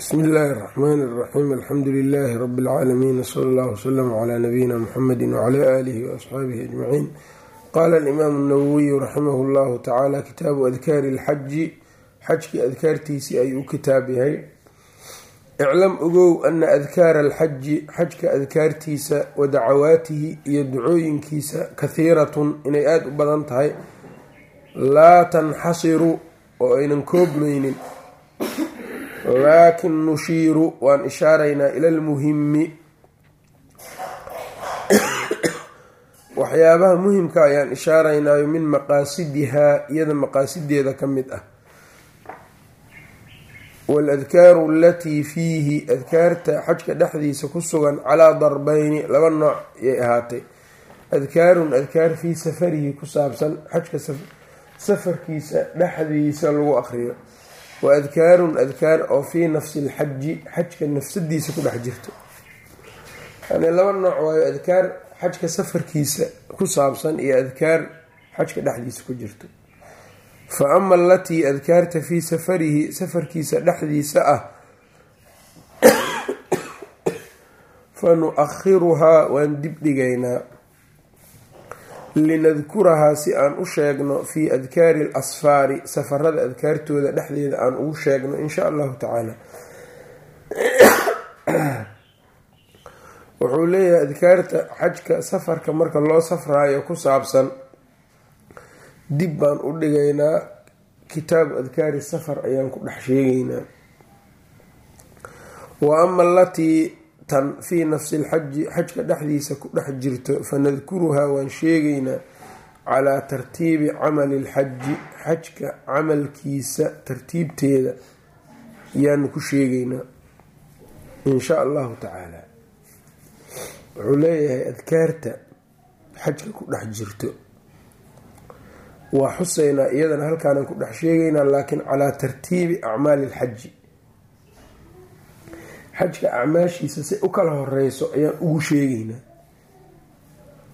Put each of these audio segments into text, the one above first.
bsmi illaahi اraxmaani اraxiim alxamdu lilaahi rabi اlcaalamiin wsala allah wslm cla nabiyina muxamedi wcla aalihi waasxaabihi ajmaciin qaala alimaamu اnawowiyu raximah llahu tacaala kitaabu adkaari اlxaji xajkii adkaartiisii ayuu u kitaab yahay iclam ogow ana adkaara alxaji xajka adkaartiisa wa dacawaatihi iyo ducooyinkiisa kahiiratun inay aada u badan tahay laa tanxasiru oo aynan koobmaynin laakin nushiiru waan ishaaraynaa ila lmuhimi waxyaabaha muhimka ayaan ishaaraynaayo min maqaasidihaa iyada maqaasideeda ka mid ah. Waaladkaaru alatii fiihi adkaarta xajka dhexdiisa ku sugan calaa darbeyni laba nooc yay ahaatay. Adkaarun adkaar fii safarihi ku saabsan xajka safarkiisa dhexdiisa lagu aqriyo wa adkaarun adkaar oo fii nafsi lxaji xajka nafsadiisa ku dhex jirto yani laba nooc waayo adkaar xajka safarkiisa ku saabsan iyo adkaar xajka dhexdiisa ku jirto fa ama alatii adkaarta fii safarihi safarkiisa dhexdiisa ah fa nu-akhiruhaa waan dib dhigaynaa linadkurahaa si aan u sheegno fii adkaari alasfaari safarada adkaartooda dhexdeeda aan ugu sheegno insha allahu tacaala. Wuxuu leeyahay adkaarta xajka safarka marka loo safraayo ku saabsan dib baan u dhigaynaa kitaabu adkaari safar ayaan ku dhex sheegaynaa. Wa ama alatii tan fii nafsi lxaji xajka dhexdiisa ku dhex jirto fanadkuruhaa waan sheegaynaa calaa tartiibi camali lxaji xajka camalkiisa tartiibteeda ayaanu ku sheegaynaa insha allahu tacaala. Wuxuu leeyahay adkaarta xajka ku dhex jirto. Waa xuseynaa iyadana halkaanaan ku dhex sheegaynaa laakiin calaa tartiibi acmaali lxaji xajka acmaashiisa si u kala horeyso ayaan ugu sheegaynaa.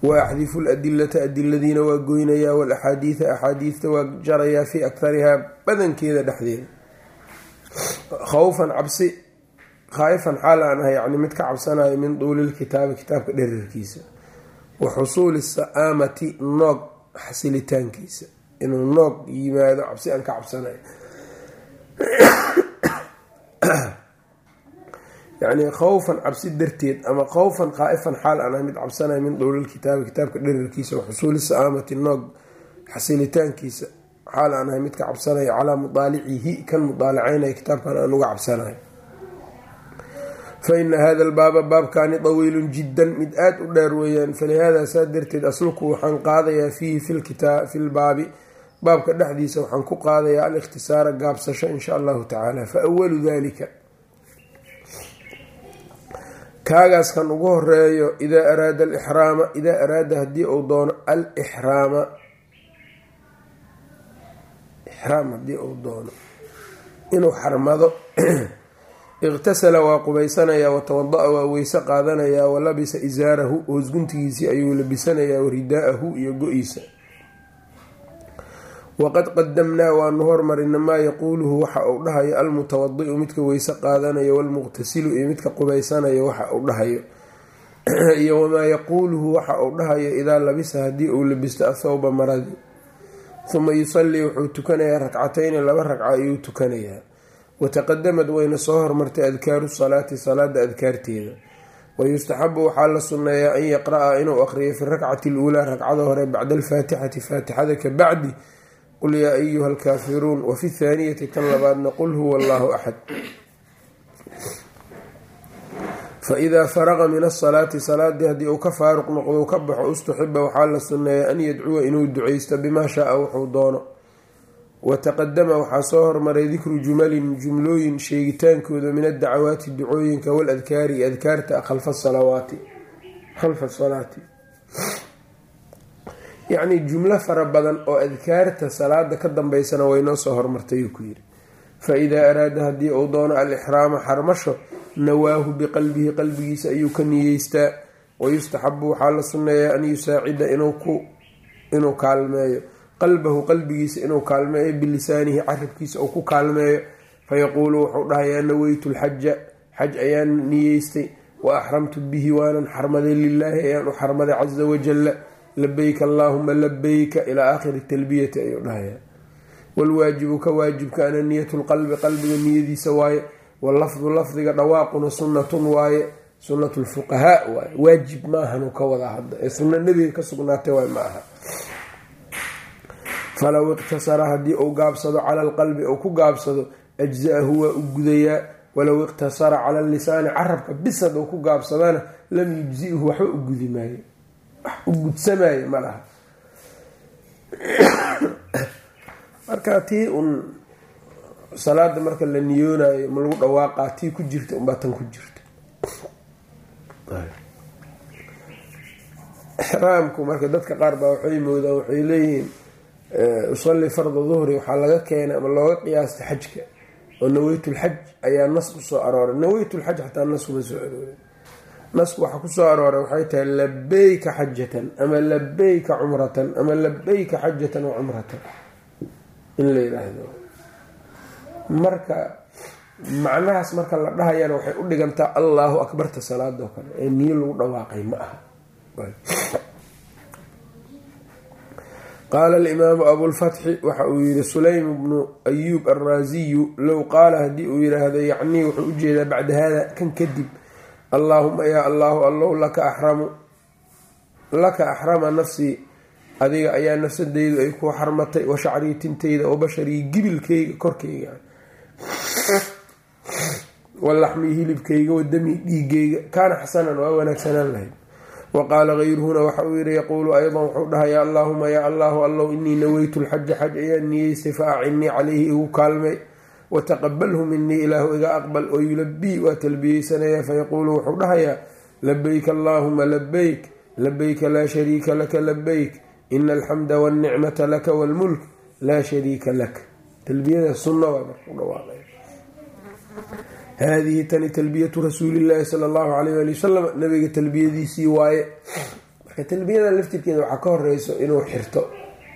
Wa ladilata adiladiina waa goynayaa walaxaadiida axaadiidta waa jarayaa fii akharihaa badankeeda dhexdeeda. Khawfan cabsi khaa'ifan xaal aan ahay yacni mid ka cabsanayo min duulilkitaabi kitaabka dherarkiisa wa xusuuli sa'aamati noog xasilitaankiisa. Inuu noog yimaado cabsi aan ka cabsanayo yacni khawfan cabsi darteed ama khawfan khaa-ifan xaal aan ahay mid cabsanayo min duulilkitaabi kitaabka dherarkiisa xusuuli sa'aamati noog xasilitaankiisa. Xaal aan ahay mid ka cabsanayo calaa mudaalicihi kan mudaalacaynaya kitaabkan aan uga cabsanayo fa ina hada albaaba baabkaani dawiilun jiddan mid aada u dheer weeyaan. Falihaada saa darteed asluku waxaan qaadayaa fiihi fi lbaabi baabka dhexdiisa waxaan ku qaadayaa alikhtisaara gaabsasho insha allahu tacaala. Fa awalu dalika kaagaas kan ugu horeeyo idaa araada alixraama idaa araada haddii uu doono alixraama. Ixraam haddii uu doono. Inuu xarmado. Iqtasala waa qubaysanayaa watawada-a waa weyse qaadanayaa wa labisa isaarahu hoosguntigiisii ayuu labisanayaa waridaaءahu iyo go-iisa waqad qadamnaa waanu hormarina maa yaquuluhu waxa uu dhahayo almutawadi'u midka weyse qaadanayo walmuqtasilu iyo midka qubaysanayo waxa uu dhahayo iyo wamaa yaquuluhu waxa uu dhahayo idaa labisa haddii uu labisto athawba maradii huma yusalii wuxuu tukanayaa ragcatayni laba ragca ayuu tukanayaa wataqadamad wayna soo hormartay adkaaru salaati salaada adkaarteeda wayustaxabu waxaa la sunneeyaa an yaqra-a inuu aqriyo fi rakcati luulaa ragcada hore bacda alfaatixati faatixada ka bacdi qul yaa ayuha alkaafiruun wafi thaaniyati kan labaadna qul huwa allahu axad faidaa faraqa min asalaati salaadii haddii uu ka faaruq noqdo ka baxo ustuxiba waxaa la sunneeyaa an yadcuwa inuu duceysto bimaa shaaa wuxuu doono wataqadama waxaa soo hormaray dikru jumalin jumlooyin sheegitaankooda min addacawaati ducooyinka waladkaari iyo adkaarta khalfa salawaati khalfa salaati yacnii jumlo fara badan oo adkaarta salaada ka dambeysana waynoo soo hormartayuu ku yiri fa idaa araada haddii uu doono alixraama xarmasho nawaahu biqalbihi qalbigiisa ayuu ka niyeystaa wayustaxabu waxaa la sunneeyaa an yusaacida inuu kaalmeeyo. Qalbahu qalbigiisa inuu kaalmeeyo bilisaanihi carabkiisa uu ku kaalmeeyo. Fayaquulu wuxuu dhahayaa naweytu lxaja xaj ayaan niyeystay wa axramtu bihi waanan xarmaday lilaahi ayaan u xarmaday casa wajalla labayka allaahuma labayka ilaa aakhiri talbiyati ayuu dhahayaa. Walwaajibu ka waajibkaana niyatu lqalbi qalbiga niyadiisa waaye. Walafdu lafdiga dhawaaquna sunnatun waaye. Sunnat lfuqahaa waaye. Waajib maahanuu ka wadaa hadda ee sunna nebiga ka sugnaatay waay ma aha. Falow iqtasara haddii uu gaabsado cala alqalbi ou ku gaabsado ajza-ahu waa u gudayaa. Walow iqtasara cala lisaani carabka bisad ou ku gaabsadana lam yujzihu waxba u gudi maayo u gudsamaayo ma laha. Tii un salaada marka la niyoonayo ma lagu dhawaaqaa tii ku jirta unbaa tan ku jirta. Ixraamku marka dadka qaar baa waxay moodaan waxay leeyihiin usalli farda duhri waxaa laga keenay ama looga qiyaastay xajka. Oo naweytulxaj ayaa nas ku soo arooray. Naweytulxaj xataa nas kuma soo aroorin nasku waxaa ku soo arooray waxay tahay labeyka xajatan ama labeyka cumratan ama labeyka xajatan wa cumratan. In la yidhaahdo marka macnahaas marka la dhahayana waxay u dhigantaa allahu akbarta salaadoo kale. Ee niyo lagu dhawaaqay? Ma aha. Qaala alimaamu abulfatxi waxa uu yihi sulaym bnu ayuub alraasiyu low qaala haddii uu yidhaahdo yacnii wuxuu u jeedaa bacda hada kan kadib allaahuma yaa allahu allow laka axramu laka axrama nafsii adiga ayaa nafsadeydu ay ku xarmatay wa shacrii tintayda oo basharii gibilkayga korkayga walaxmii hilibkayga wadamii dhiigayga kaana xasanan waa wanaagsanaan lahayd. Wa qaala kayruhuna waxa uu yihi yaquulu aydan wuxuu dhahayaa allaahuma yaa allahu allow inii naweytu lxaja xaj ayaan niyeystay fa acinnii calayhi igu kaalmay wataqabalhu minii ilaahu iga aqbal oo yulabii waa talbiyeysanaya fayaquulu wuxuu dhahayaa labayk allaahuma labayk labayka laa shariika laka labayk ina alxamda walnicmata laka walmulk laa shariika lak. Talbiyada sunna waa markuu dhawaaqay. Haadihi tani talbiyatu rasuulillaahi sala allahu alayh ali wasalam nabiga talbiyadiisii waaye. Marka talbiyada laftirkeeda waxaa ka horeyso inuu xirto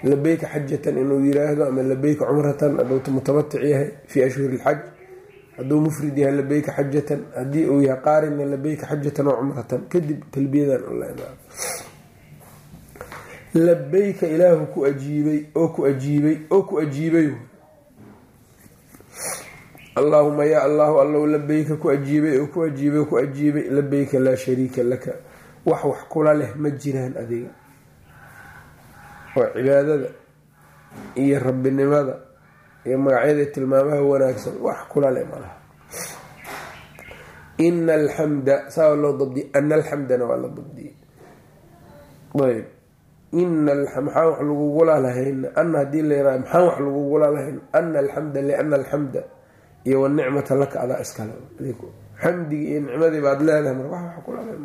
labeyka xajatan inuu yiraahdo ama labeyka cumratan hadduu mutamatic yahay fii ashhuri lxaj hadduu mufrid yahay labeyka xajatan haddii uu yahay qaarinna labeyka xajatan oo cumratan kadib talbiyadan ula labeyka ilaahu ku ajiibay oo ku ajiibay oo ku ajiibay allaahuma yaa allahu allow labeyka ku ajiibay oo ku ajiibay ku ajiibay labeyka laa shariika laka. Wax wax kula leh ma jiraan adiga oo cibaadada iyo rabbinimada iyo magacyada tilmaamaha wanaagsan wax kula leh malaha ina alxamda saa loo dabdiyay ana alxamdana waa la dabdiyey ayb ina maxaan wax lagugula lahayn ana haddii la yiraha maxaan wax lagugula lahayn ana alxamda liana alxamda iyo wanicmata laka adaa iskale xamdigi iyo nicmadii baad leedahay mar wax kula leh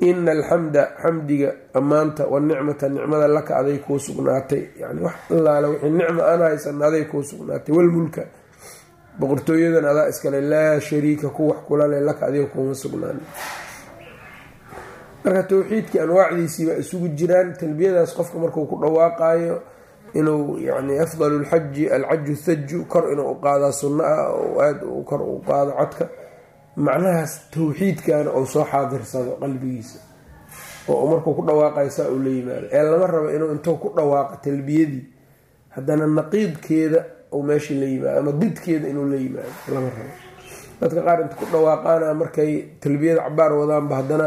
ina alxamda xamdiga ammaanta wanicmata nicmada laka aday kuu sugnaatay. Yani wax allaale wixii nicma aan haysana aday kuu sugnaatay. Walmulka boqortooyadan adaa iskale laa shariika ku wax kula leh laka adiga kuma sugnaan. Marka towxiidkii anwaacdiisii baa isugu jiraan talbiyadaas qofka markuu ku dhawaaqayo inuu yani afdalu lxaji alcaju thaju kor inuu u qaadaa sunna ah oo aada kor u qaado codka macnahaas towxiidkana uu soo xaadirsado qalbigiisa. Oo markuu ku dhawaaqayo saa uu la yimaado. Ee lama rabo inuu intuu ku dhawaaqa talbiyadii haddana naqiidkeeda uu meeshii la yimaado ama didkeeda inuu la yimaado. Lama rabo. Dadka qaar inta ku dhawaaqaana markay talbiyada cabaar wadaanba haddana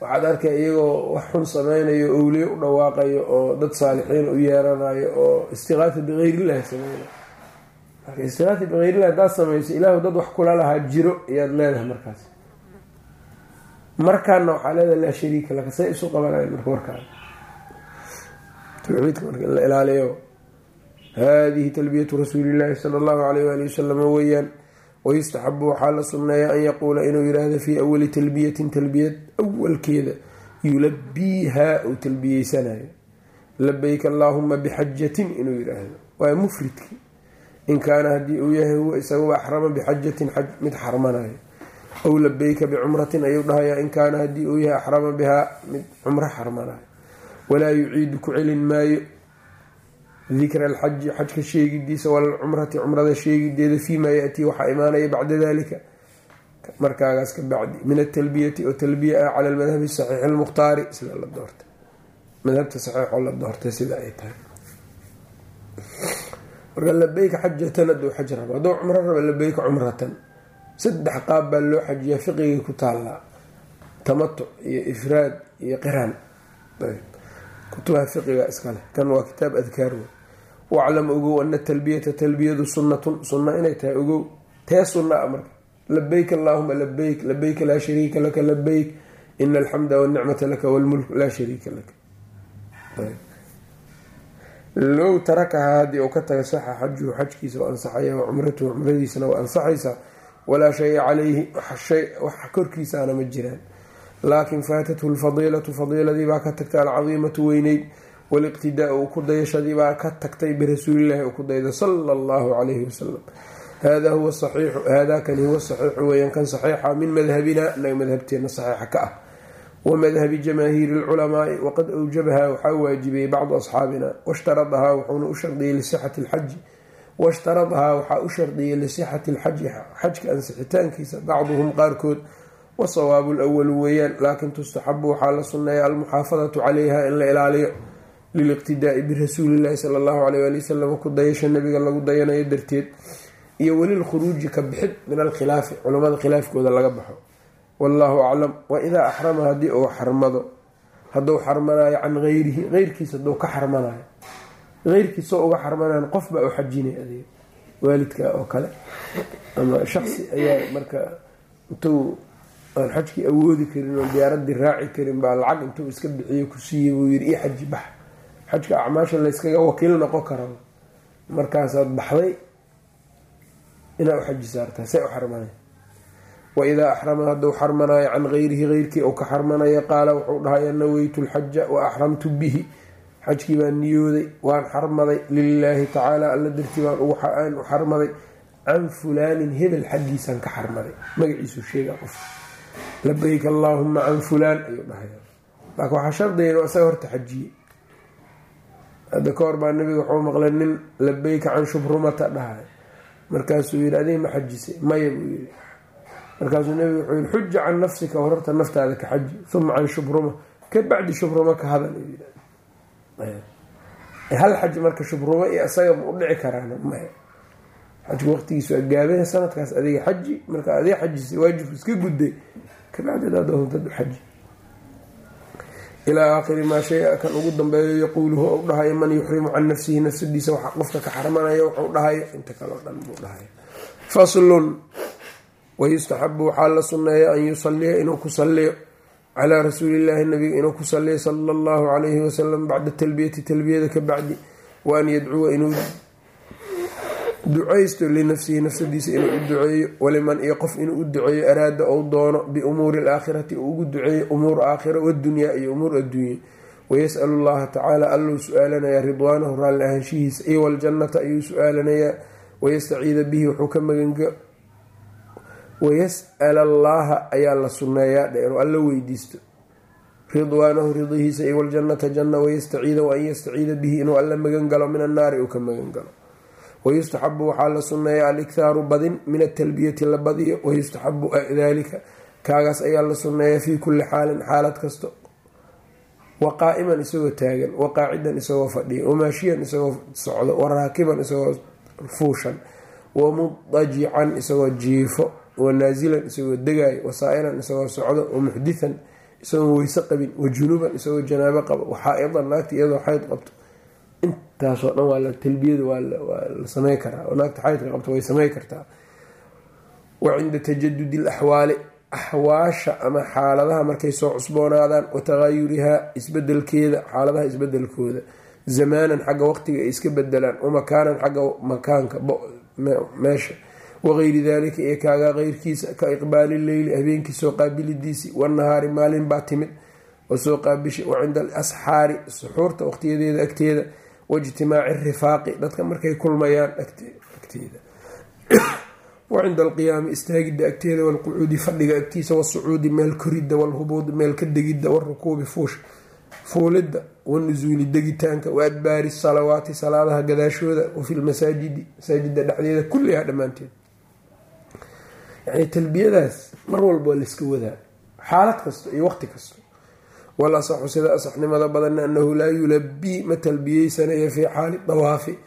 waxaad arkay iyagoo wax xun sameynayo owliye u dhawaaqayo oo dad saalixiin u yeeranayo oo istiqaata bikeyrillahi sameynayo marka istiqaata bikeyrillah haddaad samayso ilaahu dad wax kula lahaa jiro ayaad leedahay markaas. Markaana waxaa leedahay laa shariika laka say isu qabanayan marka warkaada tawxiidka marka in la ilaaliyo. Haadihi talbiyatu rasuulillahi sala allahu alayh waali wasalam weeyaan wayustaxabu waxaa la sunneeya an yaquula inuu yiraahdo fii awali talbiyatin talbiyad awalkeeda yulabiihaa uu talbiyeysanayo. Labayk allaahuma bixajatin inuu yiraahdo. Waa mufridki in kaana haddii uu yahay huwa isaguba axrama bixajatin xaj mid xarmanayo aw labeyka bicumratin ayuu dhahayaa in kaana haddii uu yahay axrama bihaa mid cumro xarmanayo walaa yuciidu ku celin maayo dikra alxaji xajka sheegidiisa walcumrati cumrada sheegideeda fiimaa yatii waxaa imaanaya bacda dalika markaagaas ka bacdi min atalbiyati oo talbiya ah cala almadhabi saxiixi lmukhtaari sida la doortay. Madhabta saxiixoo la doortay sida ay tahay marka labeyka xajatan haduu xaj rabo hadduu cumro rabo labeyka cumratan saddex qaab baa loo xajiyaa fiqigii ku taallaa tamatuc iyo ifraad iyo qiraan. Kutubaha fiqiga iskale. Kan waa kitaab adkaar wey waclam ogow ana talbiyata talbiyadu sunnatun. Sunna inay tahay ogow. Tee sunna a marka. Labeyk allaahuma labeyk labeyka laa shariika laka labeyk ina alxamda wanicmata laka walmulk laa shariika laka low tarakahaa haddii uu ka taga saxa xajuhu xajkiisa waa ansaxaya wa cumratuhu cumradiisana waa ansaxaysaa walaa shaya calayhi wax korkiisaana ma jiraan. Laakin faatathu lfadiilatu fadiiladii baa ka tagtay alcadiimatu weyneyd. Waliqtidaau ku dayashadii baa ka tagtay birasuulillahi uu ku dayda sala allahu calayhi wasalam hada huwa saxiixu haadaa kani huwa saxiixu weeyaan kan saxiixa min madhabina inaga madhabteena saxiixa ka ah wa madhabi jamaahiiri lculamaai waqad awjabahaa waxaa waajibiyey bacdu asxaabina washtaradahaa wuxuuna u shardiyey lisixati lxaji washtaradahaa waxaa u shardiyey lisixati lxaji xajka ansixitaankiisa bacduhum qaarkood wasawaabu lwalu weeyaan laakin tustaxabu waxaa la sunneeya almuxaafadatu calayha in la ilaaliyo liliqtidaai birasuulillahi sala allahu aleyh ali wasalam ku dayasha nabiga lagu dayanayo darteed iyo welilkhuruuji ka bixid min alkhilaafi culamada khilaafkooda laga baxo wallahu aclam waidaa axrama haddii uu xarmado hadduu xarmanayo can gayrihi eyrkiis haduu ka xarmanayo eyrkiisoo uga xarmanayo qof baa u xajinay adeeg waalidka oo kale. Ama shaqsi ayaa marka intuu aan xajkii awoodi karin oo diyaaradii raaci karin baa lacag intuu iska bixiyo ku siiyey buu yiri io xaji bax xajka acmaasha layskaga wakiil noqon kara markaasaad baxday inaa u xaji saartaa say u xarmanay waidaa axrama hadduu xarmanayo can gayrihi geyrkii uu ka xarmanayo qaala wuxuu dhahay naweytu lxaja wa axramtu bihi xajkii baan niyooday waan xarmaday lilaahi tacaala alla dartii baan u xarmaday can fulaanin hebel xaggiisaan ka xarmaday magaciisu sheega qof labeyk allaahuma can fulaan ayuu dhahay laakin waxaa shardiga inuu isaga horta xajiye hadda ka hor baa nabiga wuxuu maqlay nin labeyka can shubrumata dhahay markaasuu yihi adiga ma xajisay maya buu yiri markaasuu nabiga wuxuu yihi xuja can nafsika horta naftaada ka xaji uma can shubruma ka bacdi shubruma ka hadal hal xaj marka shubruma iyo isaga ma u dhici karaan maya xajku waqtigiisu agaabaya sanadkaas adiga xaji marka adiga xajisay waajibku iska gudday kabacdi adaadoontad xaji ilaa aakhiri maa shay kan ugu dambeeyo yaquuluhu ou dhahayo man yuxrimu can nafsihi nafsadiisa waxa qofka ka xarmanaya wuxuu dhahayo inta kaleo dhan buu dhahay. Faslun wayustaxabu waxaa la sunneeya an yusaliya inuu ku saliyo calaa rasuulillaahi nabiga inuu ku saliyo sala allahu calayhi wasalam bacda talbiyati talbiyada ka bacdi wa an yadcuwa inuu ducaysto linafsihi nafsadiisa inuu u duceeyo waliman iyo qof inuu u duceeyo araada ou doono biumuuri alaakhirati uu ugu duceeyo umuur aakhira wadunyaa iyo umuur adduunya wayas'alu llaha tacaala allou su'aalanayaa ridwaanahu raalli ahaanshihiisa iyo waljannata ayuu su'aalanayaa wayastaciida bihi wuxuu ka magan wayas'al allaaha ayaa la sunneeyaa dhe inuu alla weydiisto ridwaanahu ridihiisa iyo waljannata janna wayastaciida wa an yastaciida bihi inuu alla magan galo min annaari uu ka magan galo wayustaxabu waxaa la sunneeya alikhaaru badin min atalbiyati la badiyo wayustaxabu dalika kaagaas ayaa la sunneeya fii kulli xaalin xaalad kasto wa qaa'iman isagoo taagan wa qaacidan isagoo fadhiya wamaashiyan isagoo socdo wa raakiban isagoo fuushan wa mudajican isagoo jiifo wa naasilan isagoo degaayo wa saa'ilan isagoo socdo wa muxditan isagoo weyse qabin wa junuban isagoo janaabo qabo wa xaa-idan naagta iyadoo xayd qabto. Intaasoo dhan waa talbiyada waa la samey karaa oo naagta xaydka qabto way samey kartaa. Wa cinda tajadudi alaxwaali axwaasha ama xaaladaha markay soo cusboonaadaan wa taqaayurihaa isbedelkeeda xaaladaha isbedelkooda zamaanan xagga waqtiga ay iska bedelaan wa makaanan xagga makaanka meesha wagayri dalika iyo kaagaa keyrkiisa ka iqbaali leyli habeenkii soo qaabilidiisii wanahaari maalin baa timid oo soo qaabishay wa cinda alasxaari suxuurta waqtiyadeeda agteeda waijtimaaci rifaaqi dadka markay kulmayaan agteeda wa cinda alqiyaami istaagidda agteeda walqucuudi fadhiga agtiisa wasucuudi meel koridda walhubuudi meel ka degidda warukuubi fuusha fuulidda wanusuuli degitaanka wa adbaari salawaati salaadaha gadaashooda wafi lmasaajidi masaajida dhexdeeda kullihaa dhammaanteed yani talbiyadaas mar walba waa layska wadaa. Xaalad kasta iyo waqti kasta wal asaxu sida asaxnimada badanna anahu laa yulabii ma talbiyeysanayo fii xaali dawaafi.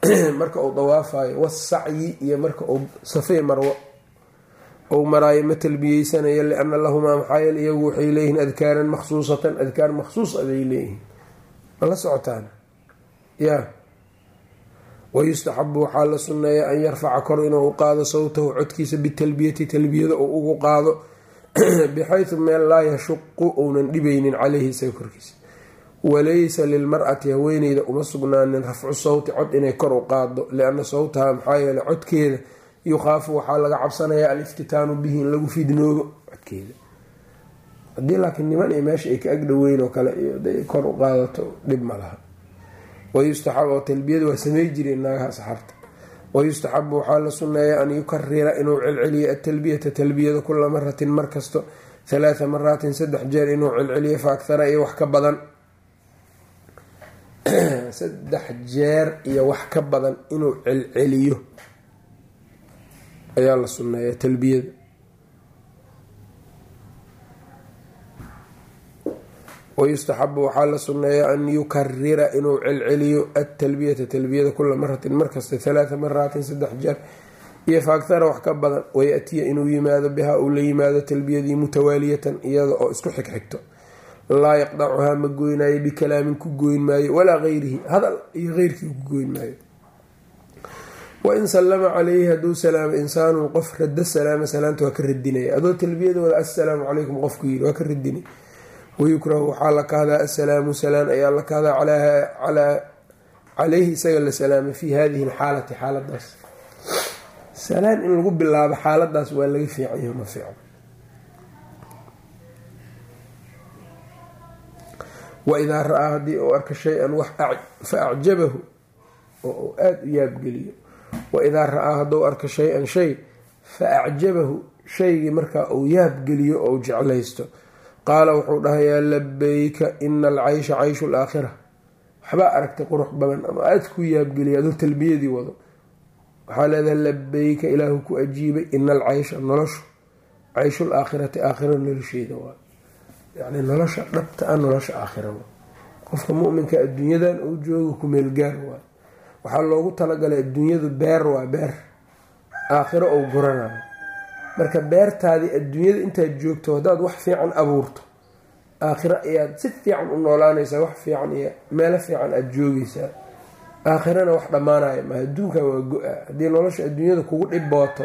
Marka uu dawaafayo wasacyi iyo marka uu safey marwo. Ou maraayo ma talbiyeysanayo liana lahumaa maxaa yeele iyagu waxay leeyihiin adkaaran makhsuusatan adkaar makhsuus a bay leeyihiin. Ma la socotaan? Ya wayustaxabu waxaa la sunneeya an yarfaca kor inuu u qaado sawtahu codkiisa bitalbiyati talbiyada uu ugu qaado bixaysu meel laa yashuqu uunan dhibaynin caleyhi isaga korkiisa walaysa lilmar-ati haweeneyda uma sugnaanin rafcu sawti cod inay kor u qaado liana sawtaha maxaa yeele codkeeda yukhaafu waxaa laga cabsanayaa aliftitaanu bihi in lagu fidnoobo codkeeda haddii laakiin niman iyo meesha ay ka agdhoweyn oo kale kor u qaadato dhib ma laha wayustaxab oo talbiyada waa samey jireen naagaha saxarta wayustaxabu waxaa la sunneeya an yukarira inuu celceliyo atalbiyata talbiyada kula maratin mar kasto halaatha maraatin saddex jeer inuu celceliyo fa akhara iyo wax ka badan saddex jeer iyo wax ka badan inuu celceliyo ayaa la sunneeya talbiyada wayustaxabu waxaa la sunneeya an yukarira inuu celceliyo atalbiyata talbiyada kula maratin markasta halaatha maraatin saddex jeer. Iyo faaktara wax ka badan wayatiya inuu yimaado bihaa uu la yimaado talbiyadii mutawaaliyatan iyada oo isku xigxigto. Laa yaqdacuhaa ma goynaayo bikalaamin ku goyn maayo walaa gayrihi hadal iyo keyrkii ku goyn maayo. Wain sallama caleyhi hadduu salaamo insaanun qof rada salaama salaanta waa ka radinaya adoo talbiyadooda assalaamu calaykum qofku yiri waa ka radinay wayukrahu waxaa la kahdaa assalaamu salaan ayaa la kahdaa calaa caleyhi isaga la salaamay fii hadihi alxaalati xaaladaas salaan in lagu bilaabo xaaladaas waa laga fiicanyaho ma fiican waidaa ra'aa haddii uu arka shay-an wax fa acjabahu oo uu aada u yaabgeliyo waidaa ra'aa hadduu arka shay-an shay fa acjabahu shaygii markaa uu yaabgeliyo oo jeclaysto qaala wuxuu dhahayaa labeyka ina alcaysha cayshu laakhira waxbaa aragtay qurux badan ama aada ku yaabgeliya aduu talbiyadii wado. Waxaa leedahay labeyka ilaahu ku ajiibay ina alcaysha noloshu cayshul aakhirati aakhira nolosheeda waa. Yacni nolosha dhabta a nolosha aakhira waa. Qofka muminka adduunyadan uu joogo kumeelgaar waa. Waxaa loogu talagalay adduunyadu beer waa beer. Aakhiro ou guranayo marka beertaadii adduunyada intaad joogto haddaad wax fiican abuurto aakhiro ayaad si fiican u noolaanaysaa wax fiican iyo meelo fiican aada joogeysaa aakhirana wax dhammaanaya ma adduunkan waa go-a. Haddii nolosha adduunyada kugu dhib booto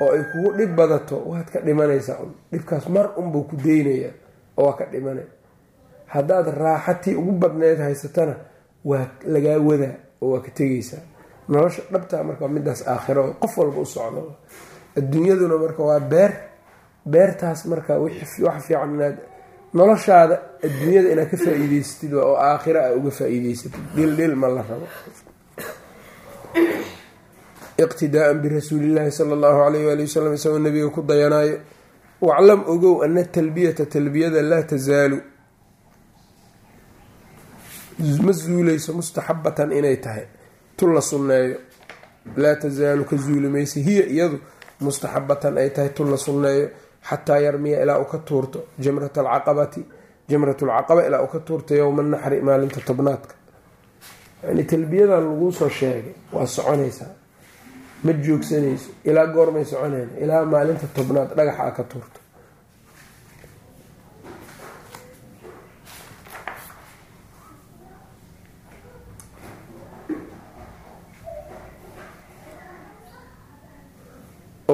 oo ay kugu dhib badato waad ka dhimanaysaa un. Dhibkaas mar unbuu ku deynayaa oo waa ka dhimanay haddaad raaxatii ugu badneyd haysatana waa lagaa wadaa oo waa ka tegaysaa. Nolosha dhabtaa marka midaas aakhiro qof walba u socdo adduunyaduna marka waa beer beertaas marka wax fiican inaad noloshaada adduunyada inaad ka faa-iideysatid oo aakhira a uga faa-iideysatid dhildhil ma la rabo. Iqtidaaan birasuulillaahi sala allahu alayh waali wasalam isagoo nabiga ku dayanaayo. Waclam ogow ana talbiyata talbiyada laa tasaalu ma zuuleyso mustaxabatan inay tahay. Tu la sunneeyo. Laa tasaalu ka zuuli maysa hiya iyadu mustaxabatan ay tahay tu la sunneeyo xataa yarmiya ilaa u ka tuurto jamrat alcaqabati jamrat lcaqaba ilaa u ka tuurto yowma naxri maalinta tobnaadka. Yani talbiyadan laguu soo sheegay waa soconaysaa ma joogsanayso ilaa goormay soconayna ilaa maalinta tobnaad dhagaxa a ka tuurto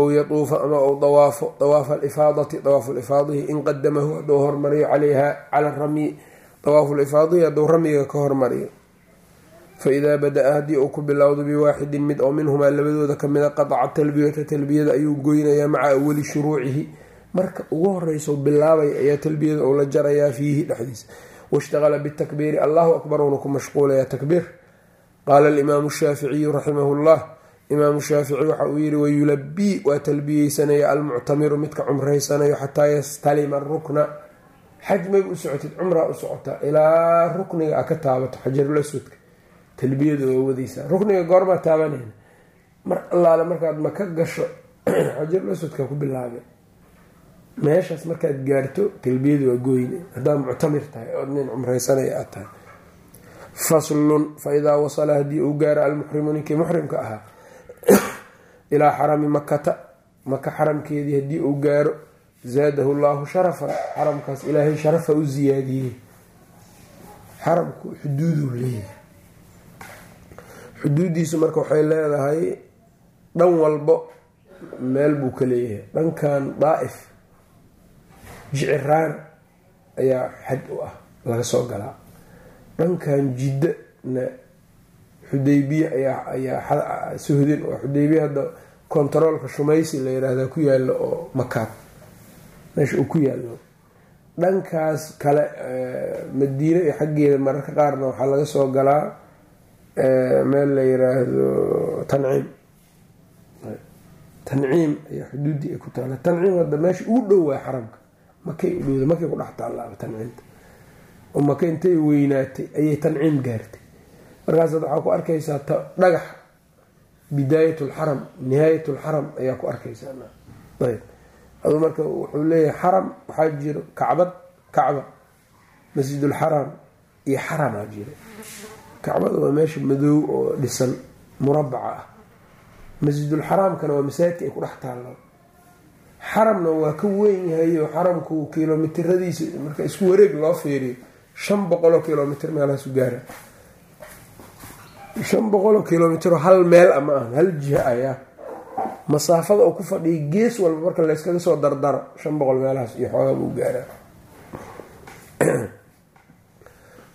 ow yatuufa ama ou dawaafo dawaafa alifaadati dawaafu lifaadihi in qadamahu hadduu hormariyo calayha cala ramyi dawaafu lifaadihi hadduu ramyiga ka hormariyo fa idaa bada-a haddii uu ku bilowdo biwaaxidin mid oo minhumaa labadooda kamida qadaca talbiyata talbiyada ayuu goynayaa maca awali shuruucihi marka ugu horeyso bilaabaya ayaa talbiyada uu la jarayaa fiihi dhexdiisa washtaqala bitakbiiri allahu akbar uuna ku mashquulaya takbiir qaala alimaamu shaaficiyu raximahu llah imaamu shaafici waxa uu yihi wayulabii waa talbiyeysanaya almuctamiru midka cumraysanayo xataa yastalima arukna xaj mayba u socotid cumraa u socotaa ilaa rukniga a ka taabato xajarul aswadka. Talbiyada waa wadaysaa rukniga goormaa taabanayna. Mar allaale markaad maka gasho xajarul aswadka ku bilaabay. Meeshaas markaad gaarto talbiyada waa gooyne. Haddaad muctamir tahay ood nin cumraysanaya aad tahay. Faslun fa wasala haddii uu gaaro almuxrimu ninkii muxrimka ahaa ilaa xarami makata maka xaramkeedii haddii uu gaaro zaadahu llaahu sharafan xaramkaas ilaahay sharafa u ziyaadiyey. Xaramku xuduuduu leeyahay. Xuduudiisu marka waxay leedahay dhan walbo meel buu ka leeyahay. Dhankan daaif jiciraan ayaa xad u ah laga soo galaa. Dhankan jidda-na xudaybiye ayaa ayaa suhdin oo xudaybiye hadda kontaroolka shumaysi la yiraahdaa ku yaalo oo makaad meesha uu ku yaalo dhankaas kale madiine iyo xaggeeda mararka qaarna waxaa laga soo galaa meel la yiraahdo tanciim. Tanciim ayaa xuduuddii ay ku taala tanciim hadda meesha ugu dhow waay xaramka. Makay u dhowda makay ku dhex taalaaba tanciimta. Oo maka intay weynaatay ayay tanciim gaartay markaasaad waxaa ku arkaysaa dhagax bidaayat lxaram nihaayat lxaram ayaa ku arkaysaa. Ayb. Adu marka wuxuu leeyahay xaram waxaa jiro kacbad kacba masjidulxaram iyo xaramaa jiro. Kacbada waa meesha madow oo dhisan murabaca ah. Masjidulxaraamkana waa masaajidka ay ku dhex taalla xaramna waa ka weyn yahayo xaramku kilomitiradiisa marka isku wareeg loo fiiriyo shan boqoloo kilomitr meelhaasu gaara shan boqoloo kilomitr hal meel ama ah hal jiha ayaa masaafada oo ku fadhiya gees walba marka layskaga soo dardaro shan boqol meelahaas iyo xoogaa buu gaaraa.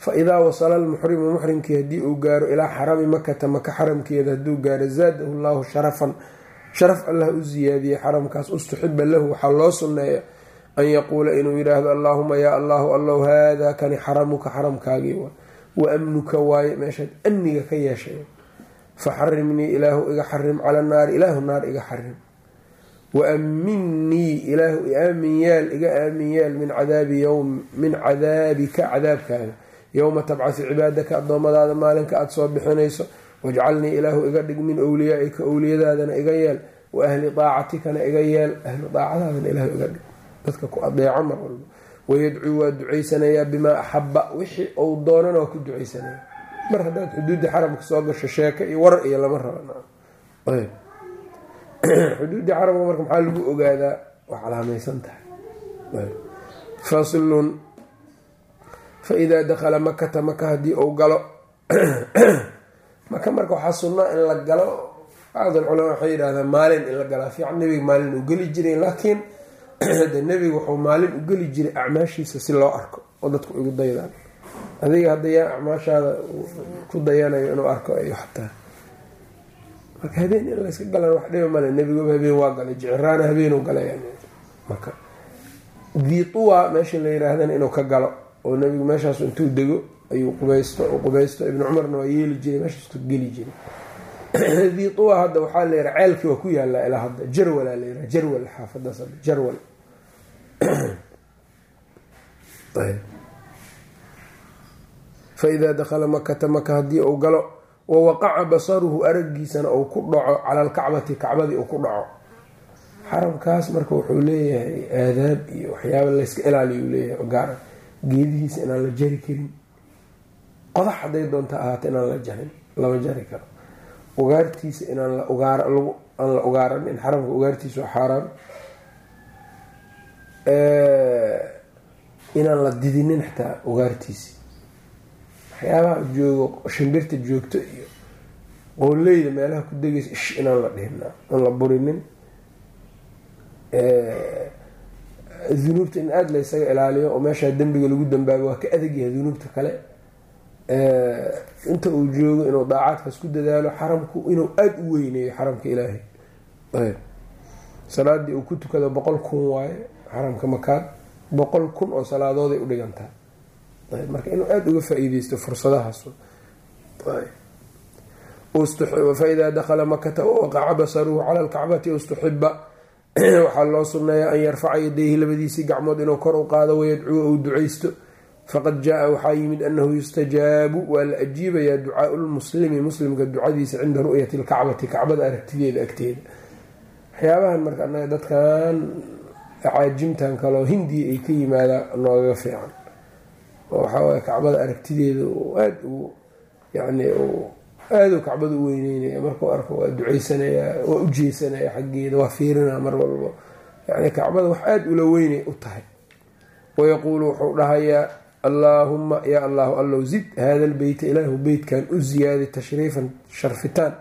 Fa wasala almuxrimu muxrimkii haddii uu gaaro ilaa xarami makata maka xaramkeeda hadduu gaaro zaadahu llaahu sharafan. Sharaf allah u siyaadiyey xaramkaas ustuxiba lahu waxaa loo sunneeya an yaquula inuu yidhaahdo allaahuma yaa allahu allow haadaa kani xaramuka xaramkaagii wa amnuka waaye meeshaad amniga ka yeeshay faxarimnii ilaahu iga xarim cala naari ilaahu naar iga xarim wa ilaahu aamin yaal iga aamin yaal min cadaabi ym min cadaabika cadaabkaaga yowma tabcasu cibaadaka addoommadaada maalinka aada soo bixinayso wajcalnii ilaahu iga dhig min owliyaaika owliyadaadana iga yeel wa ahli daacatikana iga yeel ahli daacadaadana ilaahu iga dhig dadka ku adeeco mar walba wayadcuu waa ducaysanayaa bimaa axaba wixii uu doonana waa ku ducaysanaya mar haddaad xuduudda xaramka soo gasho sheeko iyo war iyo lama raba xuduudda xaramka marka maxaa lagu ogaadaa waa calaamaysan tahay faslun fa idaa dakhala makata maka haddii uu galo maka marka waxaa sunnaa in la galo bacd alculamaa waxay yidhahdaan maalin in la galaa fiican nebiga maalin uu geli jiray laakiin de nebiga wuxuu maalin u geli jiray acmaashiisa si loo arko oo dadku igu daydaan adiga hadda acmaashaada ku dayanayo inuu arko ay xataa. Marka habeen in layska galan wax dhiba male nebiguba habeen waa galay jiciraana habeenuu galay marka diituwa meesha la yiraahdana inuu ka galo oo nebigu meeshaas intuu dego ayuu qubaysto qubaysto. Ibnu cumarna waa yeeli jiray meeshaasku geli jiray diituwa hadda waxaa la yiraha ceelkii waa ku yaalaa ilaa hadda jarwalaa la yiraha jarwal xaafadaas jarwal. Faidaa dakhala makata maka haddii uu galo wawaqaca basaruhu aragiisana uu ku dhaco cala alkacbati kacbadii uu ku dhaco. Xaramkaas marka wuxuu leeyahay aadaab iyo waxyaaba layska ilaaliyu leeyahay gaara geedihiisa inaan la jari karin. Qodax hadday doonta ahaata inaan la jarin lama jari karo ugaartiisa inaan la ugaar aan la ugaaranin xaramka ugaartiisa waa xaaraan. Inaan la didinin xataa ugaartiisi waxyaabaha joogo shimbirta joogto iyo qooleyda meelaha ku degaysa ish inaan la dhihinaa aan la burinin. Dunuubta in aada laysaga ilaaliyo oo meeshaa dembiga lagu dambaabo waa ka adagyahay dunuubta kale inta uu joogo inuu daacaadkaas ku dadaalo xaramku inuu aada u weyneeyo xaramka ilaahay. Ayb. Salaadii uu ku tukado boqol kun waaye xaramka makaan boqol kun oo salaadooday u dhigantaa ayb marka inuu aada uga faa-iideysto fursadahaas. Fa idaa dakhala makata waqaca basaruhu cala alkacbati ustuxiba waxaa loo sunneeyaa an yarfaca yadayhi labadiisii gacmood inuu kor u qaado wayadcuu ou ducaysto faqad jaa waxaa yimid anahu yustajaabu waa la ajiibayaa ducaau lmuslimi muslimka ducadiisa cinda ru'yati lkacbati kacbada aragtideeda agteeda. Waxyaabahan marka anaga dadkan caajimtan kaleo hindiya ay ka yimaadaan noogaga fiican. Oo waxaaway kacbada aragtideeda aad u yani aaduu kacbada u weyneynaya markuu arko waa duceysanaya waa u jeesanaya xaggeeda waa fiirinaa mar walbo yani kacbada wax aada ula weynay u tahay. Wayaquulu wuxuu dhahayaa allaahuma yaa allahu allow zid hada lbeyta ilaahu beytkan u ziyaadi tashriifan sharfitaan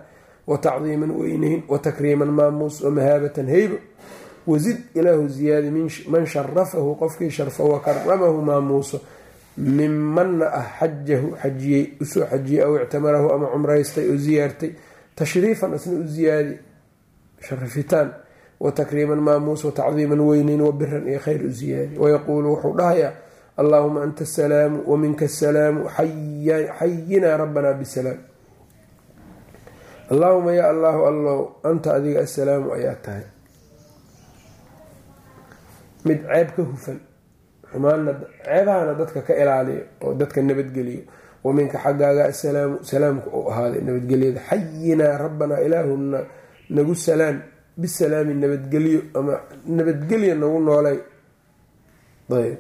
wa tacdiiman weyneyn wa takriiman maamuus wa mahaabatan heybo wazid ilaahu ziyaadi man sharafahu qofkii sharfo wa karamahu maamuuso. Minmanna ah xajahu xajiyey u soo xajiyey aw ictamarahu ama cumraystay oo ziyaartay tashriifan isna u ziyaadi sharafitaan wa takriiman maamuus wa tacdiiman weyneyn wa biran iyo khayr u ziyaadi. Wayaquulu wuxuu dhahayaa allaahuma anta asalaamu wa minka asalaamu xayinaa rabbanaa bisalaam allaahuma yaa allaahu allow anta adiga assalaamu ayaa tahay. Mid ceeb ka hufan xumaanna ceebahana dadka ka ilaaliyo oo dadka nabadgeliyo. Wa minka xaggaaga assalaamu salaamku uu ahaaday nabadgelyada xayinaa rabbanaa ilaahuna nagu salaan bisalaami nabadgelyo ama nabadgelya nagu noolay. Ayb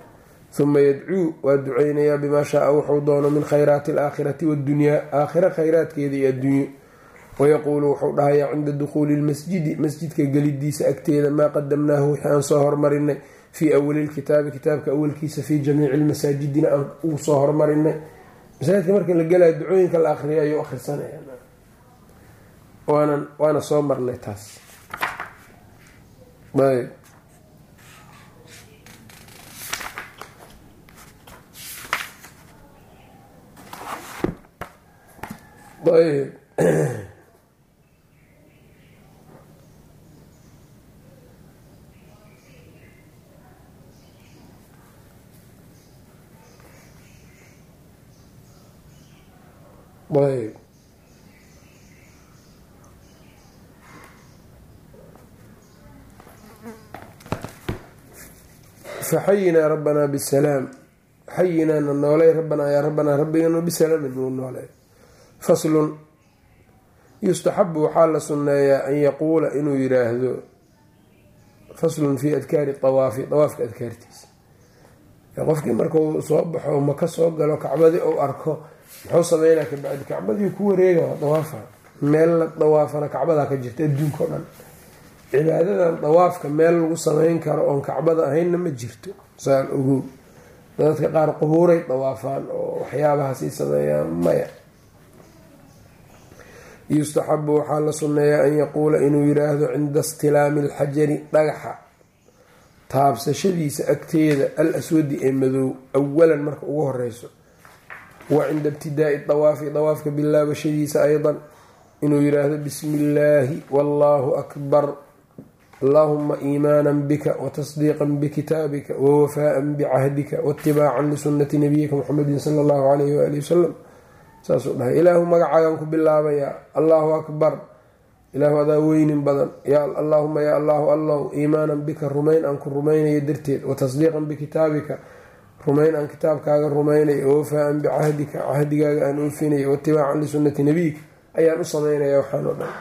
uma yadcuu waa duceynayaa bimaa shaaa wuxuu doono min khayraati alaakhirati waddunyaa aakhira khayraadkeeda iyo addunyo wayaquulu wuxuu dhahayaa cinda dukhuuli lmasjidi masjidka gelidiisa agteeda maa qadamnaahu wixii aan soo hormarinay fii awali lkitaabi kitaabka awalkiisa fii jamiici lmasaajidina aan ugu soo hormarinay masaajidka marka la gelaya ducooyinka la akriya ayuu akhrisanaya waanan waana soo marnay taas ayb ayb faxayinaa rabbanaa bisalaam xayinaana noolay rabbanaa yaa rabbanaa rabbigana bisalaamin nuu noolay faslun. Yustaxabu waxaa la sunneeyaa an yaquula inuu yiraahdo faslun fii adkaari awaafi awaafka adkaartiisa. Qofkii markuu soo baxo maka soo galo kacbadii ou arko muxuu sameynaa kabacdi kacbadii ku wareega waa dawaafa meel la dawaafana kacbadaa ka jirta adduunka o dhan. Cibaadadan dawaafka meel lagu sameyn karo oon kacbada ahaynna ma jirto saan ogow. Dadka qaar qubuuray dawaafaan oo waxyaabahaasii sameeyaan maya yustaxabu waxaa la sunneeyaa an yaquula inuu yiraahdo cinda istilaami alxajari dhagaxa. Taabsashadiisa agteeda al aswadi ee madow awalan marka ugu horeyso wa cinda ibtidaai dawaafi dawaafka bilaabashadiisa aydan. Inuu yiraahdo bismi illaahi wallaahu akbar. Allahuma iimaana bika watasdiiqa bikitaabika wawafaaan bicahdika waitibaacan lisunati nabiyika muxamedin sala allahu alayhi waali wasalam saasuu dhahay ilaahu magacaagaan ku bilaabayaa allahu akbar. Ilaahu adaa weynin badan. Allaahuma yaa allahu allow iimaanan bika rumayn aan ku rumaynayo darteed watasdiiqan bikitaabika rumayn aan kitaabkaaga rumaynayo wawafaaan bicahdika cahdigaaga aan oofinayo waitibaacan lisunati nabiyika ayaan u sameynaya waxaan oo dhan.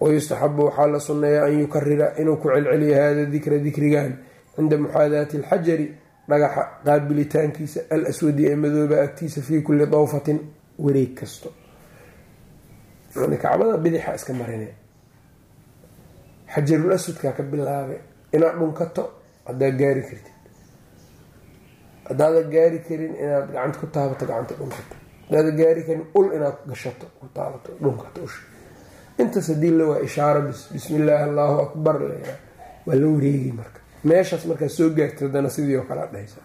Wayustaxabu waxaa la sunneeyaa an yukarira inuu ku celceliyo hada dikra dikrigan cinda muxaadaati alxajari dhagaxa qaabilitaankiisa al aswadi ee madooba agtiisa fii kulli dawfatin wareeg kasto. Kacbada bidixa iska marine. Xajarul aswadkaa ka bilaabay inaad dhunkato haddaad gaari kartid. Haddaada gaari karin inaad gacanta ku taabato gacanta dhunkato. Haddaada gaari karin ul inaad gashato ku taabato dhunkato usha intaas haddii la waa ishaaro bismi illaahi allahu akbar waa la wareegi marka. Meeshaas markaad soo gaartid haddana sidii oo kale ad dhahaysa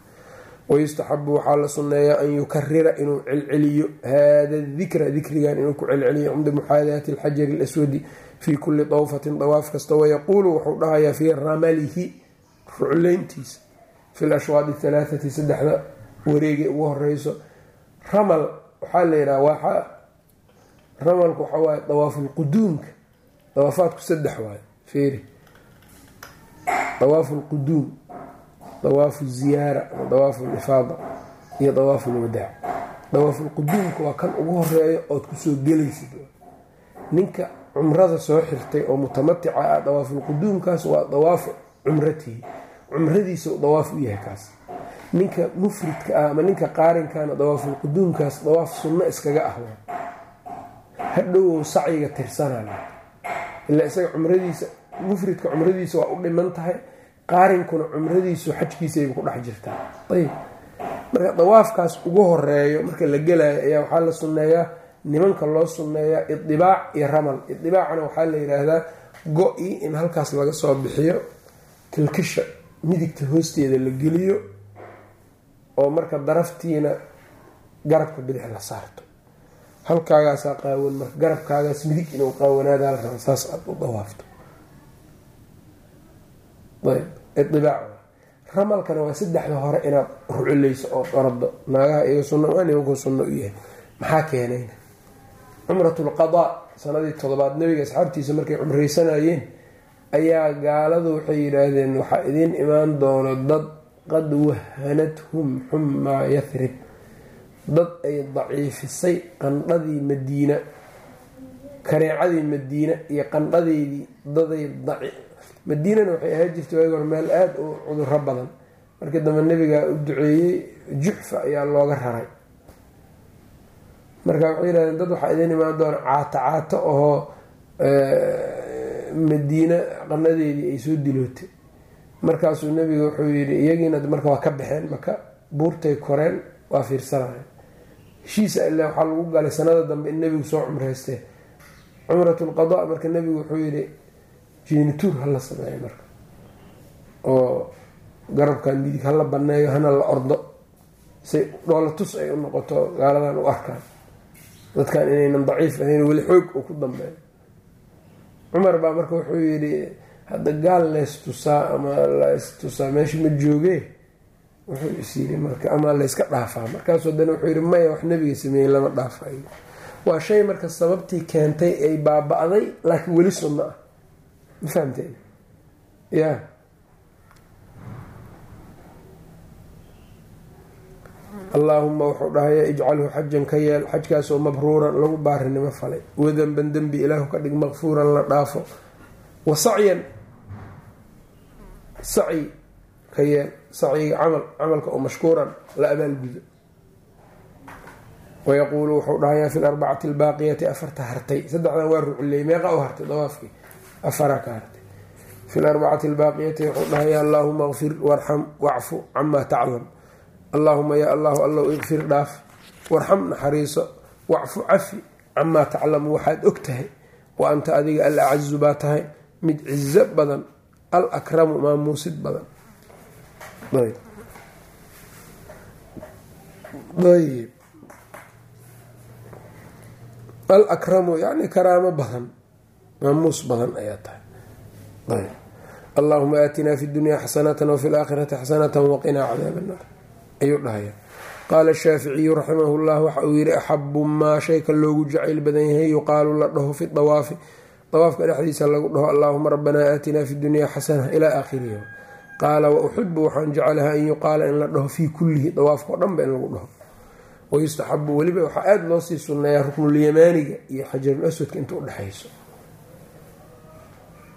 wayustaxabu waxaa la sunneeyaa an yukarira inuu celceliyo hada dikra dikrigan inuu ku celceliyo cinda muxaadaati alxajari alaswadi fii kulli dawfatin dawaaf kasta wayaquulu wuxuu dhahayaa fii ramalihi rucleyntiisa fi lashwaadi halaathati saddexda wareege ugu horeyso ramal waxaa la yidhaha waa ramalku waxaa waaye dawaafulquduumka dawaafaadku saddex waaye feeri dawaafu lquduum dawaafu ziyaara ama dawaafu lifaada iyo dawaafu lwadaac dawaafulquduumka waa kan ugu horeeyo ood ku soo gelaysid. Ninka cumrada soo xirtay oo mutamatica ah dawaafulquduumkaas waa dawaafu cumratihi. Cumradiisa dawaaf u yahay kaas. Ninka mufridka ah ama ninka qaarinkana dawaafulquduumkaas dawaaf sunno iskaga ah hadhowow sacyiga tirsanaya ilaa isaga cumradiisa mufridka cumradiisa waa u dhiman tahay qaarinkuna cumradiisu xajkiisayba ku dhex jirtaa. Ayb. Marka dawaafkaas ugu horeeyo marka la gelayo ayaa waxaa la sunneeyaa nimanka loo sunneeyaa idibaac iyo ramal. Idibaacna waxaa la yidhaahdaa go-i in halkaas laga soo bixiyo kilkisha midigta hoosteeda la geliyo oo marka daraftiina garabka bidix la saarto. Halkaagaasaa qaawan marka garabkaagaas midig inuu qaawanaada hal raba saas aada u dawaafto. Ayb idibaac ramalkana waa saddexda hore inaad ruculeyso oo orado naagaha iyaga sunno waa nimankuu sunno u yahay. Maxaa keenayna cumratulqadaa sanadii toddobaad nabiga asxaabtiisa markay cumreysanayeen ayaa gaaladu waxay yidhaahdeen waxaa idiin imaan doono dad qad wahanathum xummaa yathrib. Dad ay daciifisay qandhadii madiina kareecadii madiina iyo qandhadeydii daday madiinana waxay ahaa jirtay waagi meel aada u cuduro badan. Markii dambe nabigaa u duceeyey juxfa ayaa looga raray. Marka waxay yihahdeen dad waxaa idiin imaan doona caato caato ahoo madiina qanadeedii ay soo dilootay. Markaasuu nabiga wuxuu yidhi iyagiina marka waa ka baxeen maka buurtay koreen waa fiirsanaya heshiisa ilaa waxaa lagu galay sanada dambe in nebigu soo cumreystee cumratulqada marka nebigu wuxuu yidhi jenituur hala sameeyo marka. Oo garabkan midig hala baneeyo hana la ordo. Say dhoola tus ay u noqoto gaaladan u arkaan. Dadkan inaynan daciif ahayn weli xoog uu ku dambeeyo. Cumar baa marka wuxuu yidhi hadda gaal laystusaa ama laystusaa meesha ma joogee wuxuu is yiri marka ama layska dhaafaa. Markaasu haddana wuxuu yidhi maya wax nabiga sameeyey lama dhaafayo waa shay marka sababtii keentay ay baaba-day laakiin weli sunno ah ma fahamteen ya allaahuma wuxuu dhahaya ijcalhu xajan ka yeel xajkaasoo mabruuran lagu baarinimo falay wadanban dembi ilaahu ka dhig maqfuuran la dhaafo. Wa sacyan sacyi ka yeel sacyiga camal camalka oo mashkuuran la abaalgudo wayaquulu wuxuu dhahayaa fi larbacati albaaqiyati afarta hartay. Saddexdan waa rucley meeqa u hartay dawaafkii afaraa ka hartay fi larbacati albaaqiyati wuxuu dhahayaa allaahuma kfir warxam wacfu camaa taclam allaahuma yaa allahu allow ikfir dhaaf warxam naxariiso wacfu cafi camaa taclamu waxaad og tahay wa anta adiga al acazu baa tahay mid cizo badan al akramu maamuusid badan. Al akramu yani karaamo badan maamuus badan ayaa tahay. Ayb. Allahuma aatinaa fi dunyaa xasanatan wafi laakhirati xasanatan waqinaa cadaab annaar ayuu dhahaya qaala shaaficiyu raximah llah waxa uu yihi axabu maa shayka loogu jacayl badan yahay yuqaalu la dhaho fi dawaafi. Dawaafka dhexdiisa lagu dhaho allaahuma rabanaa aatinaa fi dunyaa xasana ilaa aakhirihi qaala wa uxibu waxaan jeclahaa an yuqaala in la dhaho fii kullihi. Dawaafka oo dhanba in lagu dhaho. Wayustaxabu weliba waxaa aada loo sii sunneeyaa ruknulyamaaniga iyo xajarul aswadka inta udhexayso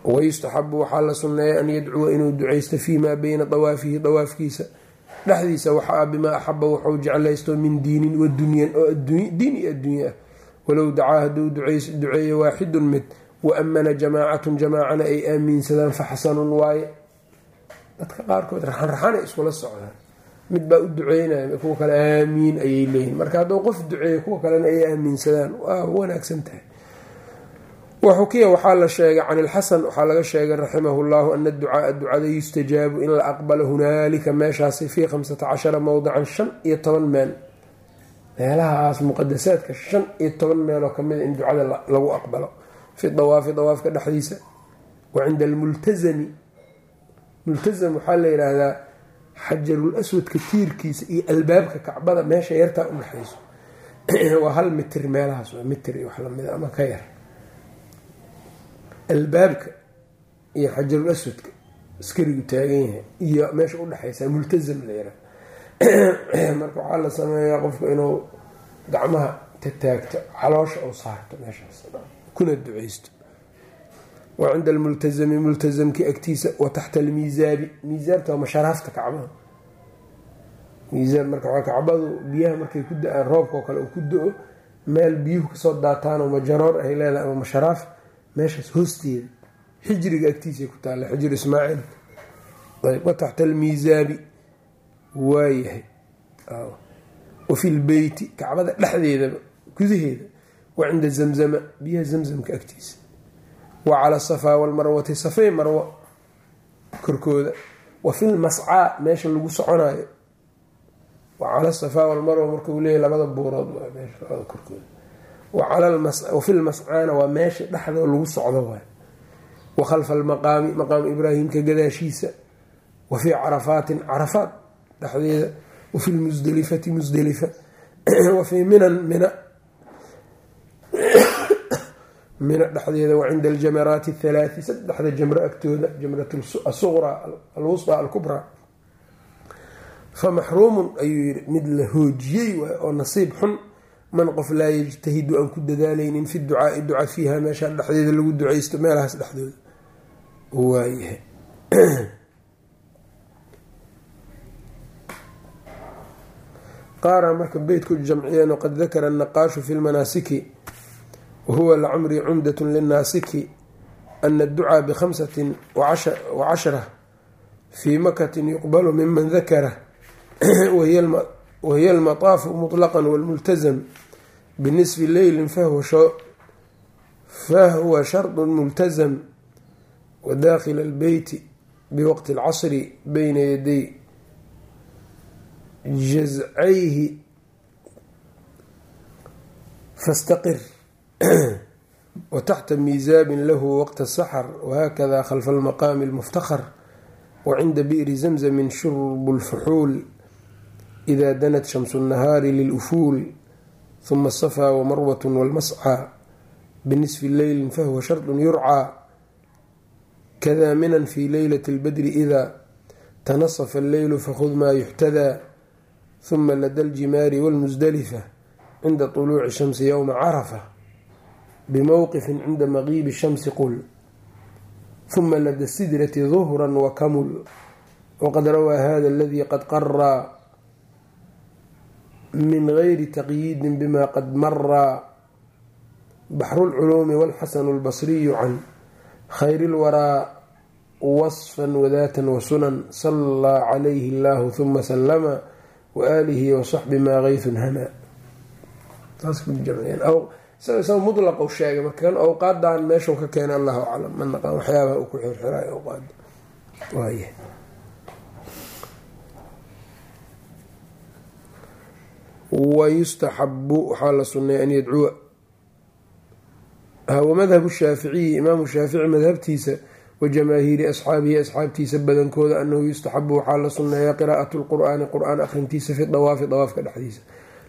wayustaxabu waxaa la sunneeya an yadcuwa inuu duceysto fii maa beyna dawaafihi dawaafkiisa dhexdiisa waxaa bimaa axaba waxuu jeclaysto min diinin wa dunyan oo diin iyo adduunya ah walow dacaa hadduu duceeyo waaxidun mid wa amana jamaacatun jamaacana ay aamiinsadaan faxsanun waaye dadka qaarkood raxanraxanay iskula socdaan mid baa u duceynaya kuwa kale aamiin ayay leeyihiin marka hadduu qof duceeyo kuwa kalena ay aaminsadaan waa wanaagsan tahay waxukiya waxaa la sheegay can ilxasan waxaa laga sheegay raximahu llahu ana ducaaa ducada yustajaabu in la aqbalo hunaalika meeshaasi fii khamsata cashara mowdican shan iyo toban meel. Meelahaas muqadasaadka shan iyo toban meeloo kamida in ducada lagu aqbalo. Fi dawaafi dawaafka dhexdiisa. Wa cinda almultazami. Multazam waxaa la yidhaahdaa xajarul tiirkiisa iyo albaabka kacbada meesha yartaa udhexayso waa hal mitir meelahaas waa mitir iyo wax lamida ama ka yar albaabka iyo xajarul aswadka askarigu taagan yahay iyo meesha udhexaysa multazam la yara. Marka waxaa la sameeyaa qofku inuu gacmaha tataagto caloosha u saarto meeshaas kuna duceysto wa cinda almultazami multazamki agtiisa wa taxta almiisaabi miisaabta waa masharaafta kacbada miisaab marka waa kacbadu biyaha markay ku da'aan roobka oo kale uu ku do-o meel biyuhu ka soo daataan oo majaroor ay leedahay ama masharaaf meeshaas hoosteeda xijriga agtiisa ku taalla xijir ismaaciil. Wa taxta almiisaabi waayahay. Wa fi lbeyti kacbada dhexdeedaba gudaheeda wa cinda zamzama biyaha zamzamka agtiisa. Wa cala safaa walmarwati safey marwo korkooda. Wa fi lmascaa meesha lagu soconaayo. Wa cala safaa walmarwa markuu leeyahy labada buurood korkooda wa fi lmascaana waa meesha dhexdoo lagu socdo waay. Wa khalfa almaqaami maqaamu ibraahimka gadaashiisa. Wa fii carafaatin carafaat dhexdeeda. Wa fi lmusdelifati musdelifa wa fii minan mina. Mina dhexdeeda wa cinda aljamaraati athalaati saddexda jamro agtooda jamrat asuqraa alwusطa alkubraa fa maxruumun ayuu yihi mid la hoojiyey waay oo nasiib xun man qof laa yajtahidu aan ku dadaalaynin fi ducaai duca fiiha meesha dhexdeeda lagu duceysto meelahaas dhexdooda. Waayahay qaara marka beyt ku jamciyeen waqad dakara annaqaashu fi lmanaasiki wahuwa lacumrii cumdat linnaasiki ana adducaa bikhamsatin wacashra fii makatin yuqbalu miman dakara wahiya almataafu muطlaqan walmultazam binisfi leylin fahuwa shardu multazam wadakhila albeyti biwaqti alcasri bayna yaday jazcayhi fastaqir wataxta miisaabin lahu waqta asaxr wahakada khalfa almaqaami almuftakhr wacinda bi'ri zamzamin shurbu lfuxuul ida danat shamsu nahaari lilufuul huma asafaa wamarwat walmascaa binisfi leylin fahwa shardun yurcaa kada minan fi leylati اlbadri idaa tanasafa alleylu fakhud maa yuxtadaa huma lada aljimaari walmusdalifa cinda طuluuci shamsi yowma carafa bimowqifin cinda maqiibi shamsi qul huma lada sidrati duhra wakamul waqad rawaa hada aladii qad qaraa min geyri taqyiidin bima qad mara baxrulculuumi walxasanu lbasriyu can khayri lwaraa wasfan wadaatan wasunan sallaa calayhi illaahu huma sallama waaalihi wasaxbi maa geytun hana. Mulaqu sheegay marka kan awqaadan meeshuu ka keenay allahu aclam. Ma waxyaabaha uu ku xirxiray awqaada wayustaxabu waxaa la suneeya an yadcuwa. Wamadhabu shaaficiyi imaamu shaafici madhabtiisa wa jamaahiiri asxaabihi asxaabtiisa badankooda anahu yustaxabu waxaa la sunneeyaa qiraa'atu lqur'aani qur'aan akhrintiisa fi dawaafi dawaafka dhexdiisa.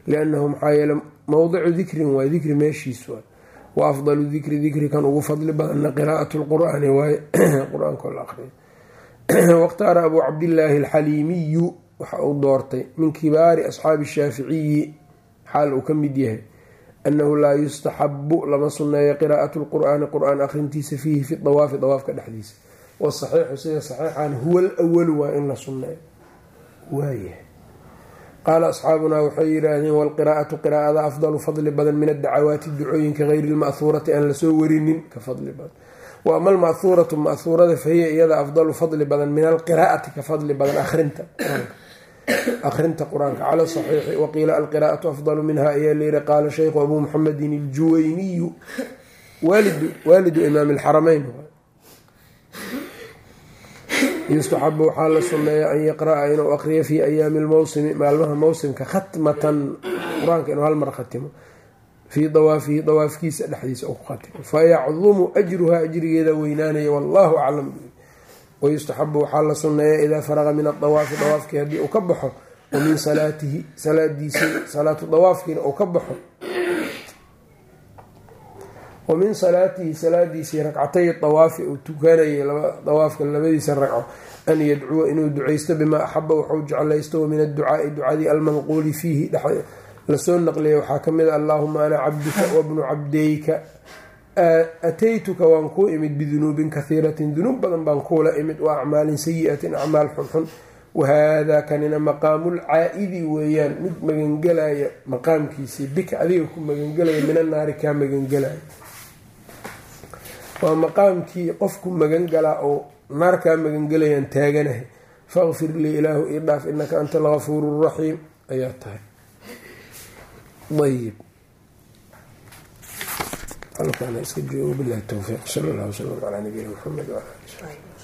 Liannahu maxaa yeele mowdicu dikrin waay dikri meeshiis waay wa afdalu dikri kan ugu fadli badanna qiraa'atu lqur'aani waaye qur'aankoo la aqriyo wakhtaara abuu cabdillaahi alxaliimiyu waxa uu doortay min kibaari asxaabi shaaficiyi xaal uu ka mid yahay annahu laa yustaxabu lama sunneeyo qiraa'atu lqur'aani qur'aan akhrintiisa fiihi fi dawaafi dawaafka dhexdiisa. Wasaxiixu sida saxiixan huwa alwalu waa in la sunneeyo. Waayahay qaala asxaabunaa waxay yidhaahdeen walqiraa'atu qiraa'ada afdalu fadli badan min addacawaati ducooyinka hayri lma'huurati aan la soo warinin ka fadli badan. Wa ama alma'huuratu ma'huurada fahiya iyada afdalu fadli badan min alqiraa'ati ka fadli badan arinta akhrinta qur'aanka cala saxiixi waqiila alqiraa'atu afdalu minha ayaa layiri qaala shaykhu abuu muxamedin iljuwayniyu waalidu imaami alxarameyn yustaxabu waxaa la sunneeya an yaqra'a inuu aqriyo fii ayaami lmowsimi maalmaha mowsimka khatmatan qur'aanka inuu halmar khatimo fii dawaafihi dawaafkiisa dhexdiisa u ku khatimo. Fayacdumu ajruha ajrigeeda weynaanaya wallahu aclam wayustaxabu waxaa la sunneeya idaa faraqa min adawaafi dawaafkii haddii uu ka baxo wa salaatihi salaadiisii salaatu dawaafkiina uu ka baxo. Wa salaatihi salaadiisii ragcatay dawaafi uu tukanayay dawaafka labadiisa ragco an yadcuwa inuu ducaysto bimaa axaba waxuu jeclaysto wa min adducaai ducadii almanquuli fiihi la soo naqliyay waxaa ka mid a allaahuma ana cabduka wabnu cabdeyka ataytuka waan kuu imid bidunuubin kahiiratin dunuub badan baan kuula imid wa acmaalin sayi-atin acmaal xunxun wahaadaa kanina maqaamul caa-idi weeyaan mid magangelaya maqaamkiisii bika adiga ku magangelaya mina naari kaa magangelaya waa maqaamkii qofku magangalaa oo naar kaa magangelayaan taaganahay faqfir lii ilaahu ii dhaaf inaka anta algafuuru raxiim ayaa tahay ayib halkaana iska joogo bilahi towfiiq sal allah wslam calaa nabiyina maxamed wala ali